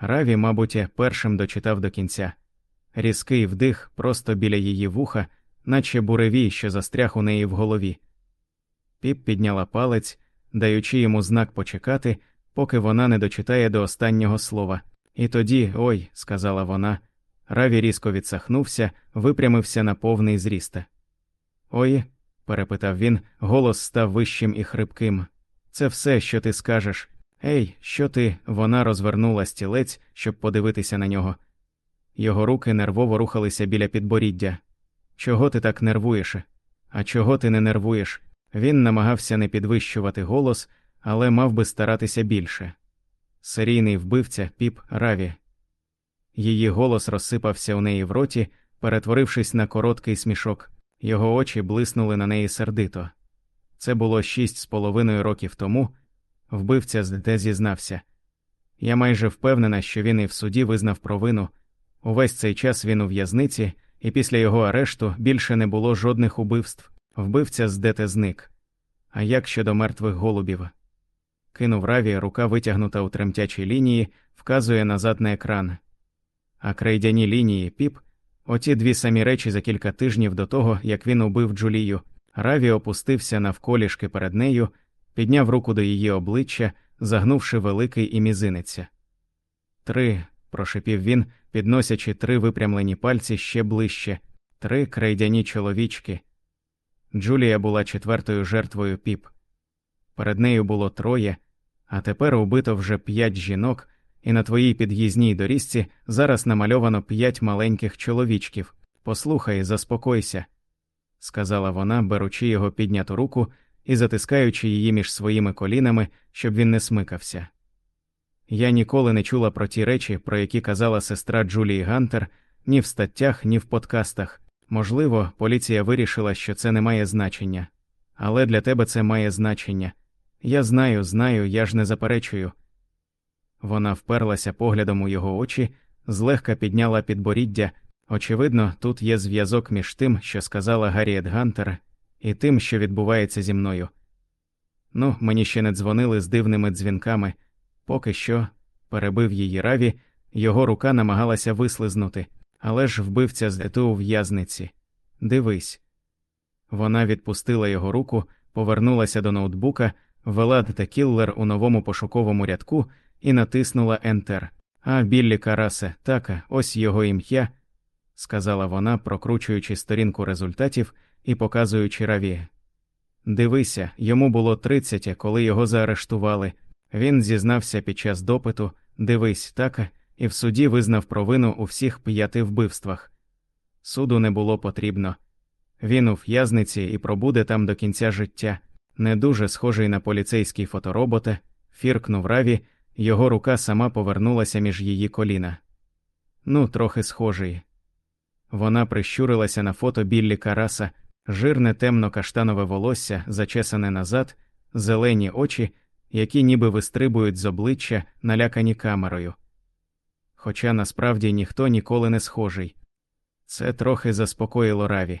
Раві, мабуть, першим дочитав до кінця. Різкий вдих просто біля її вуха, наче буревій, що застряг у неї в голові. Піп підняла палець, даючи йому знак почекати, поки вона не дочитає до останнього слова. І тоді, ой, сказала вона, Раві різко відсахнувся, випрямився на повний зріст. Ой, перепитав він, голос став вищим і хрипким. Це все, що ти скажеш. Ей, що ти? Вона розвернула стілець, щоб подивитися на нього. Його руки нервово рухалися біля підборіддя. Чого ти так нервуєш? А чого ти не нервуєш? Він намагався не підвищувати голос, але мав би старатися більше. Серійний вбивця піп Раві. Її голос розсипався у неї в роті, перетворившись на короткий смішок, його очі блиснули на неї сердито. Це було шість з половиною років тому. Вбивця з ДТ зізнався. Я майже впевнена, що він і в суді визнав провину. Увесь цей час він у в'язниці, і після його арешту більше не було жодних убивств. Вбивця з ДТ зник. А як щодо мертвих голубів? Кинув раві, рука витягнута у тремтячій лінії, вказує назад на екран. А крейдяні лінії піп, оті дві самі речі за кілька тижнів до того, як він убив Джулію. Раві опустився навколішки перед нею, підняв руку до її обличчя, загнувши великий і мізинець. Три, прошепів він, підносячи три випрямлені пальці ще ближче, три крейдяні чоловічки. Джулія була четвертою жертвою піп. Перед нею було троє, а тепер убито вже п'ять жінок, і на твоїй під'їзній доріжці зараз намальовано п'ять маленьких чоловічків. Послухай, заспокойся, сказала вона, беручи його підняту руку і затискаючи її між своїми колінами, щоб він не смикався. Я ніколи не чула про ті речі, про які казала сестра Джулії Гантер, ні в статтях, ні в подкастах. Можливо, поліція вирішила, що це не має значення, але для тебе це має значення. Я знаю, знаю, я ж не заперечую. Вона вперлася поглядом у його очі, злегка підняла підборіддя. Очевидно, тут є зв'язок між тим, що сказала Гарріет Гантер, і тим, що відбувається зі мною. Ну, мені ще не дзвонили з дивними дзвінками, поки що, перебив її раві, його рука намагалася вислизнути, але ж вбивця з ету у в'язниці. Дивись. Вона відпустила його руку, повернулася до ноутбука, ввела та кіллер у новому пошуковому рядку і натиснула Enter. А Біллі Карасе, так, ось його ім'я, сказала вона, прокручуючи сторінку результатів і показуючи раві. Дивися, йому було 30, коли його заарештували. Він зізнався під час допиту, дивись, так, і в суді визнав провину у всіх п'яти вбивствах. Суду не було потрібно. Він у в'язниці і пробуде там до кінця життя, не дуже схожий на поліцейський фоторобота, фіркнув раві, його рука сама повернулася між її коліна. Ну, трохи схожий. Вона прищурилася на фото Біллі Караса, жирне темно каштанове волосся, зачесане назад, зелені очі, які ніби вистрибують з обличчя, налякані камерою. Хоча насправді ніхто ніколи не схожий. Це трохи заспокоїло раві.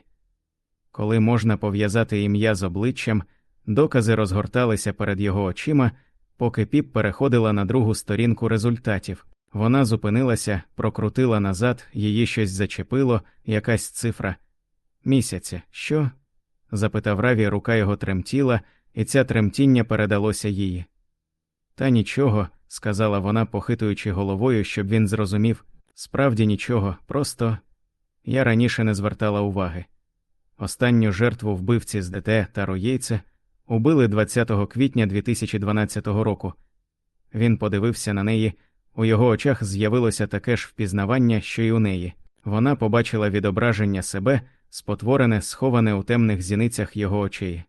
Коли можна пов'язати ім'я з обличчям, докази розгорталися перед його очима, поки піп переходила на другу сторінку результатів. Вона зупинилася, прокрутила назад, її щось зачепило, якась цифра. Місяця, що? запитав Раві, рука його тремтіла, і це тремтіння передалося їй. Та нічого, сказала вона, похитуючи головою, щоб він зрозумів справді нічого, просто я раніше не звертала уваги. Останню жертву вбивці з ДТ та Роєйце убили 20 квітня 2012 року. Він подивився на неї, у його очах з'явилося таке ж впізнавання, що й у неї. Вона побачила відображення себе, спотворене, сховане у темних зіницях його очей.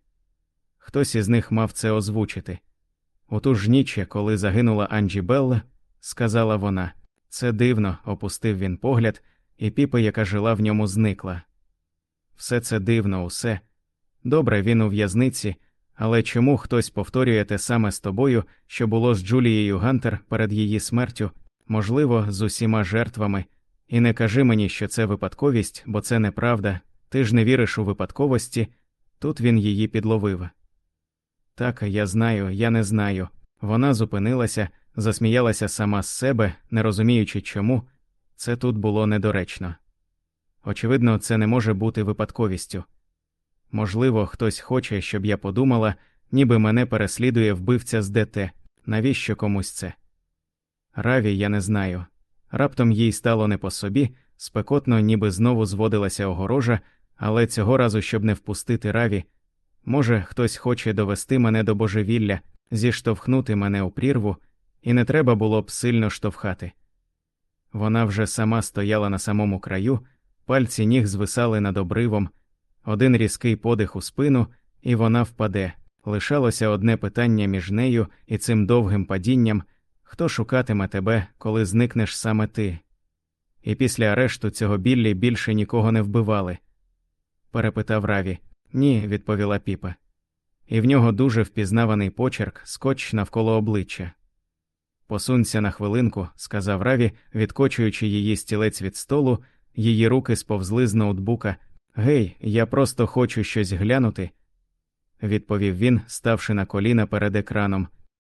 Хтось із них мав це озвучити. У ту ж ніч, коли загинула Анджі Белла, сказала вона. Це дивно, опустив він погляд, і піпа, яка жила в ньому, зникла. Все це дивно, усе. Добре, він у в'язниці, але чому хтось повторює те саме з тобою, що було з Джулією Гантер перед її смертю, можливо, з усіма жертвами, і не кажи мені, що це випадковість, бо це неправда, ти ж не віриш у випадковості, тут він її підловив. Так, я знаю, я не знаю. Вона зупинилася, засміялася сама з себе, не розуміючи, чому це тут було недоречно. Очевидно, це не може бути випадковістю. Можливо, хтось хоче, щоб я подумала, ніби мене переслідує вбивця з ДТ, навіщо комусь це? Раві, я не знаю. Раптом їй стало не по собі, спекотно, ніби знову зводилася огорожа, але цього разу, щоб не впустити раві, може, хтось хоче довести мене до божевілля, зіштовхнути мене у прірву, і не треба було б сильно штовхати. Вона вже сама стояла на самому краю, пальці ніг звисали над обривом, один різкий подих у спину, і вона впаде. Лишалося одне питання між нею і цим довгим падінням хто шукатиме тебе, коли зникнеш саме ти. І після арешту цього Біллі більше нікого не вбивали? Перепитав Раві. Ні, відповіла піпа. І в нього дуже впізнаваний почерк, скотч навколо обличчя. Посунься на хвилинку, сказав Раві, відкочуючи її стілець від столу, її руки сповзли з ноутбука. Гей, я просто хочу щось глянути, відповів він, ставши на коліна перед екраном.